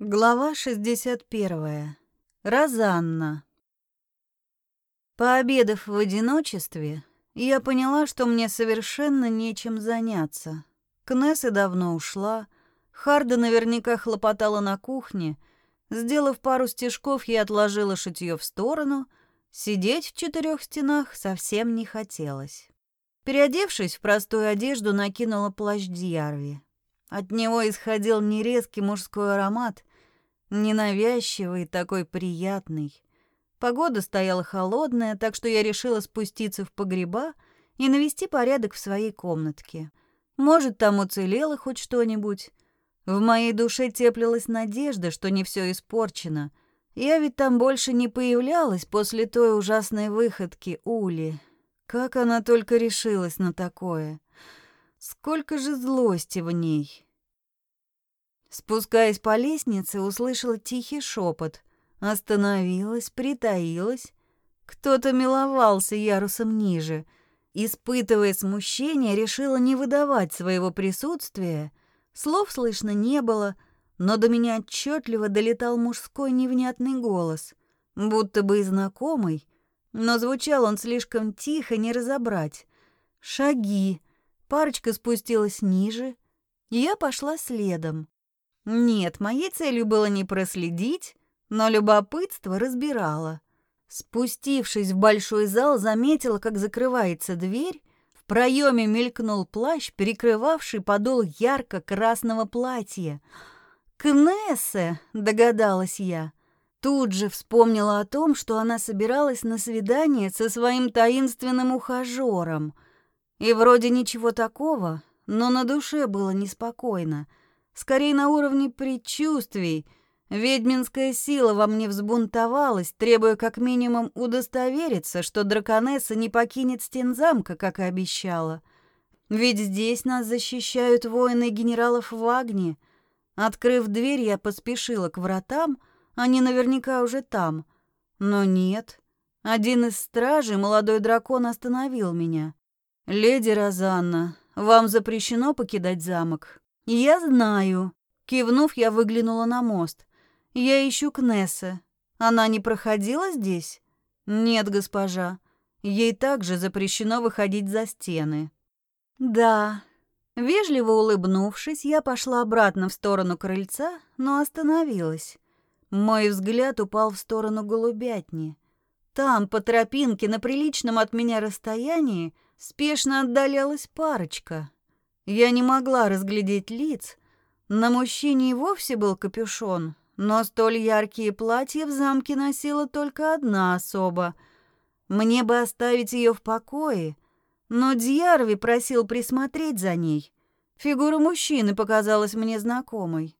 Глава 61. Розанна. Пообедав в одиночестве, я поняла, что мне совершенно нечем заняться. Кнесса давно ушла, Харда наверняка хлопотала на кухне. Сделав пару стежков, я отложила шитьё в сторону. Сидеть в четырех стенах совсем не хотелось. Переодевшись в простую одежду, накинула плащ Дьярви. От него исходил нерезкий мужской аромат, ненавязчивый, такой приятный. Погода стояла холодная, так что я решила спуститься в погреба и навести порядок в своей комнатке. Может, там уцелело хоть что-нибудь. В моей душе теплилась надежда, что не все испорчено. Я ведь там больше не появлялась после той ужасной выходки Ули. Как она только решилась на такое. Сколько же злости в ней. Спускаясь по лестнице, услышала тихий шепот. Остановилась, притаилась. Кто-то миловался ярусом ниже. Испытывая смущение, решила не выдавать своего присутствия. Слов слышно не было, но до меня отчетливо долетал мужской невнятный голос, будто бы и знакомый, но звучал он слишком тихо, не разобрать. Шаги, Парочка спустилась ниже, и я пошла следом. Нет, моей целью было не проследить, но любопытство разбирало. Спустившись в большой зал, заметила, как закрывается дверь, в проеме мелькнул плащ, перекрывавший подол ярко-красного платья. «Кнессе!» — догадалась я. Тут же вспомнила о том, что она собиралась на свидание со своим таинственным ухажером — и вроде ничего такого, но на душе было неспокойно. Скорее на уровне предчувствий. Ведьминская сила во мне взбунтовалась, требуя как минимум удостовериться, что драконесса не покинет стен замка, как и обещала. Ведь здесь нас защищают воины генералов Вагни. Открыв дверь, я поспешила к вратам, они наверняка уже там. Но нет. Один из стражей, молодой дракон, остановил меня. «Леди Розанна, вам запрещено покидать замок?» «Я знаю». Кивнув, я выглянула на мост. «Я ищу Кнесса. Она не проходила здесь?» «Нет, госпожа. Ей также запрещено выходить за стены». «Да». Вежливо улыбнувшись, я пошла обратно в сторону крыльца, но остановилась. Мой взгляд упал в сторону голубятни. Там, по тропинке, на приличном от меня расстоянии, спешно отдалялась парочка. Я не могла разглядеть лиц. На мужчине и вовсе был капюшон, но столь яркие платья в замке носила только одна особа. Мне бы оставить ее в покое, но Дьярви просил присмотреть за ней. Фигура мужчины показалась мне знакомой.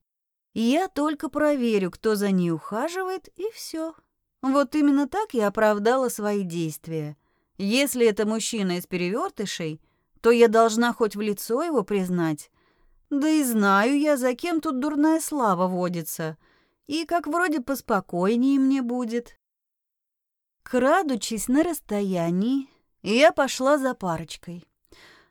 Я только проверю, кто за ней ухаживает, и все. Вот именно так я оправдала свои действия. Если это мужчина из перевертышей, то я должна хоть в лицо его признать. Да и знаю я, за кем тут дурная слава водится. И как вроде поспокойнее мне будет. Крадучись на расстоянии, я пошла за парочкой.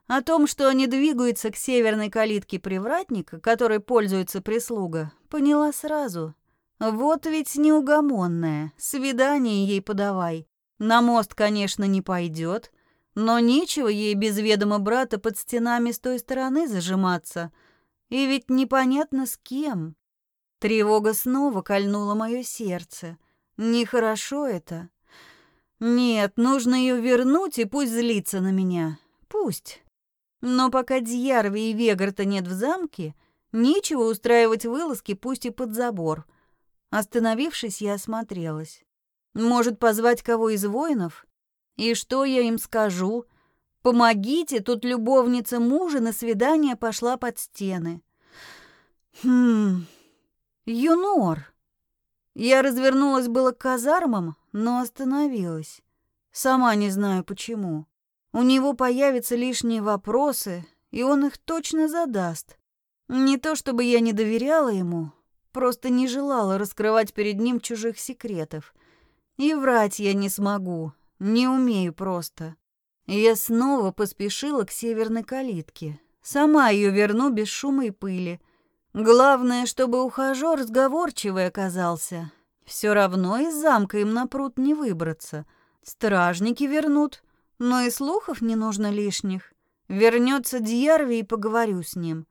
О том, что они двигаются к северной калитке привратника, которой пользуется прислуга, поняла сразу. Вот ведь неугомонная, свидание ей подавай. На мост, конечно, не пойдет, но нечего ей без ведома брата под стенами с той стороны зажиматься. И ведь непонятно с кем. Тревога снова кольнула мое сердце. Нехорошо это. Нет, нужно ее вернуть, и пусть злится на меня. Пусть. Но пока Дьярви и Вегарта нет в замке, нечего устраивать вылазки, пусть и под забор. Остановившись, я осмотрелась. Может, позвать кого из воинов? И что я им скажу? Помогите, тут любовница мужа на свидание пошла под стены. Хм. Юнор. Я развернулась было к казармам, но остановилась. Сама не знаю почему. У него появятся лишние вопросы, и он их точно задаст. Не то чтобы я не доверяла ему, просто не желала раскрывать перед ним чужих секретов. И врать я не смогу, не умею просто. Я снова поспешила к северной калитке. Сама ее верну без шума и пыли. Главное, чтобы ухажёр разговорчивый оказался. Все равно из замка им на пруд не выбраться. Стражники вернут, но и слухов не нужно лишних. Вернется Дьярви и поговорю с ним.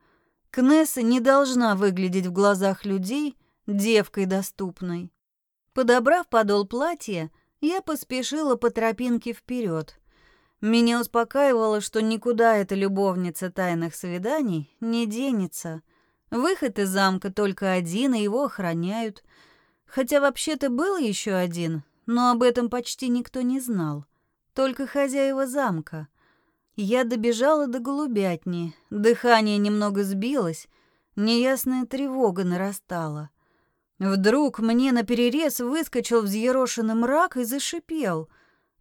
Кнесса не должна выглядеть в глазах людей девкой доступной. Подобрав подол платья, я поспешила по тропинке вперед. Меня успокаивало, что никуда эта любовница тайных свиданий не денется. Выход из замка только один, и его охраняют. Хотя вообще-то был еще один, но об этом почти никто не знал. Только хозяева замка. Я добежала до голубятни, дыхание немного сбилось, неясная тревога нарастала. Вдруг мне наперерез выскочил взъерошенный мрак и зашипел.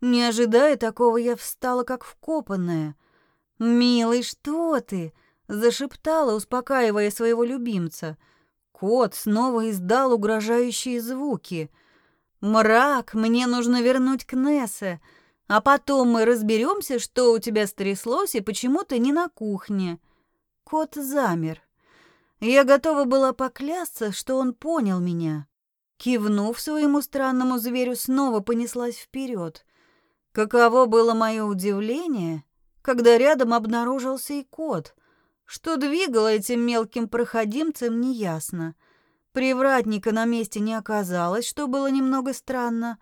Не ожидая такого, я встала как вкопанная. «Милый, что ты?» — зашептала, успокаивая своего любимца. Кот снова издал угрожающие звуки. «Мрак, мне нужно вернуть Кнессе, а потом мы разберемся, что у тебя стряслось и почему ты не на кухне». Кот замер. Я готова была поклясться, что он понял меня. Кивнув своему странному зверю, снова понеслась вперед. Каково было мое удивление, когда рядом обнаружился и кот. Что двигало этим мелким проходимцем, неясно. Привратника на месте не оказалось, что было немного странно.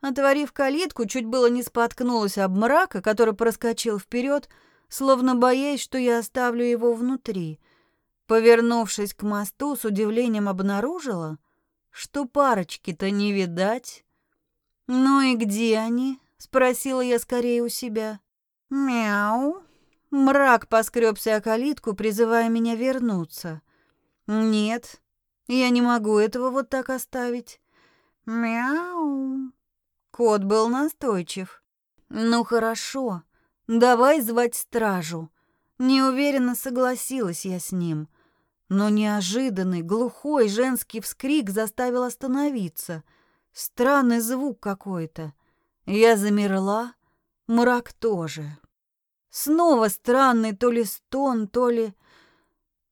Отворив калитку, чуть было не споткнулась об мрака, который проскочил вперед, словно боясь, что я оставлю его внутри — Повернувшись к мосту, с удивлением обнаружила, что парочки-то не видать. «Ну и где они?» — спросила я скорее у себя. «Мяу!» Мрак поскребся о калитку, призывая меня вернуться. «Нет, я не могу этого вот так оставить». «Мяу!» Кот был настойчив. «Ну хорошо, давай звать стражу». Неуверенно согласилась я с ним — но неожиданный глухой женский вскрик заставил остановиться. Странный звук какой-то. Я замерла, мрак тоже. Снова странный то ли стон, то ли...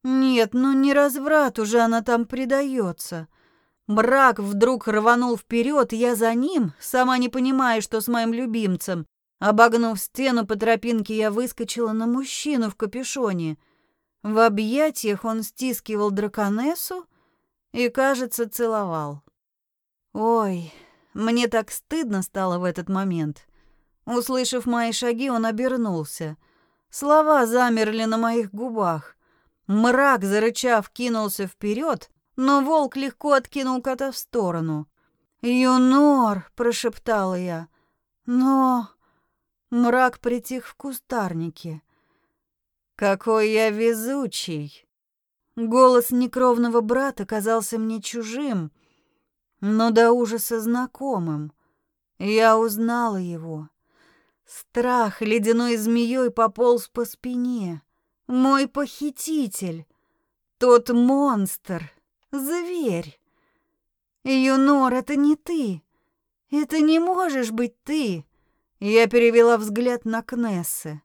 Нет, ну не разврат уже она там предается. Мрак вдруг рванул вперед, я за ним, сама не понимая, что с моим любимцем. Обогнув стену по тропинке, я выскочила на мужчину в капюшоне — в объятиях он стискивал драконессу и, кажется, целовал. Ой, мне так стыдно стало в этот момент. Услышав мои шаги, он обернулся. Слова замерли на моих губах. Мрак, зарычав, кинулся вперед, но волк легко откинул кота в сторону. «Юнор!» — прошептала я. «Но...» Мрак притих в кустарнике. Какой я везучий. Голос некровного брата казался мне чужим, но до ужаса знакомым. Я узнала его. Страх ледяной змеей пополз по спине. Мой похититель. Тот монстр. Зверь. Юнор, это не ты. Это не можешь быть ты. Я перевела взгляд на Кнессе.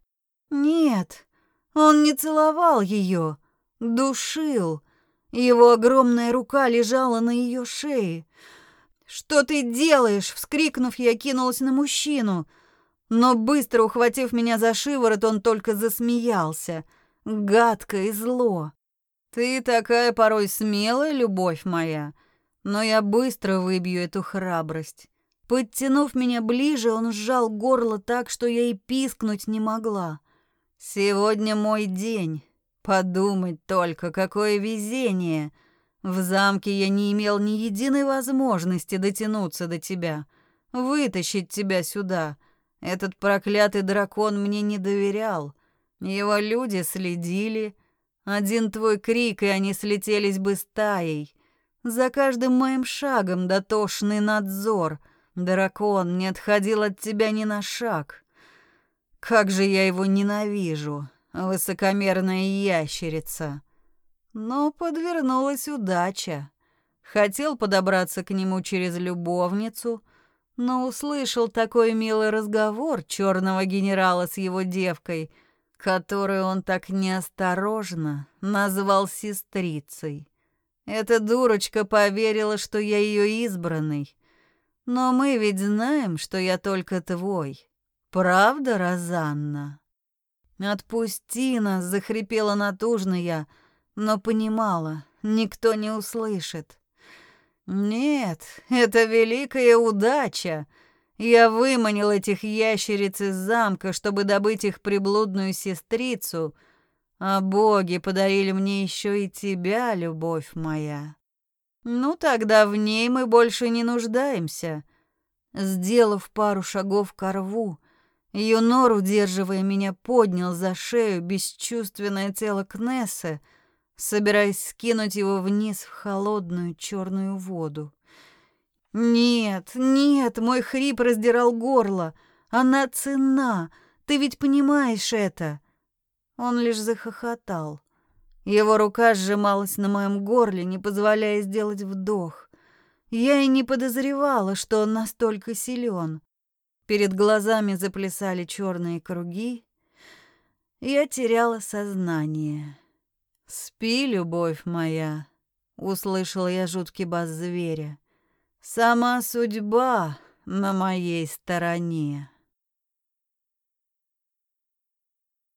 Нет, он не целовал ее, душил. Его огромная рука лежала на ее шее. «Что ты делаешь?» — вскрикнув, я кинулась на мужчину. Но быстро ухватив меня за шиворот, он только засмеялся. Гадко и зло. «Ты такая порой смелая, любовь моя, но я быстро выбью эту храбрость». Подтянув меня ближе, он сжал горло так, что я и пискнуть не могла. Сегодня мой день. Подумать только, какое везение. В замке я не имел ни единой возможности дотянуться до тебя, вытащить тебя сюда. Этот проклятый дракон мне не доверял. Его люди следили. Один твой крик, и они слетелись бы стаей. За каждым моим шагом дотошный надзор. Дракон не отходил от тебя ни на шаг. Как же я его ненавижу, высокомерная ящерица. Но подвернулась удача. Хотел подобраться к нему через любовницу, но услышал такой милый разговор черного генерала с его девкой. которую он так неосторожно назвал сестрицей. Эта дурочка поверила, что я ее избранный. Но мы ведь знаем, что я только твой. Правда, Розанна? Отпусти нас, захрипела натужно я, но понимала, никто не услышит. Нет, это великая удача. Я выманил этих ящериц из замка, чтобы добыть их приблудную сестрицу, а боги подарили мне еще и тебя, любовь моя. Ну тогда в ней мы больше не нуждаемся. Сделав пару шагов к рву, Юнор, удерживая меня, поднял за шею бесчувственное тело Кнессы, собираясь скинуть его вниз в холодную черную воду. «Нет, нет!» — мой хрип раздирал горло. «Она цена! Ты ведь понимаешь это!» Он лишь захохотал. Его рука сжималась на моем горле, не позволяя сделать вдох. Я и не подозревала, что он настолько силен. Перед глазами заплясали черные круги. Я теряла сознание. «Спи, любовь моя», — услышала я жуткий бас зверя. «Сама судьба на моей стороне».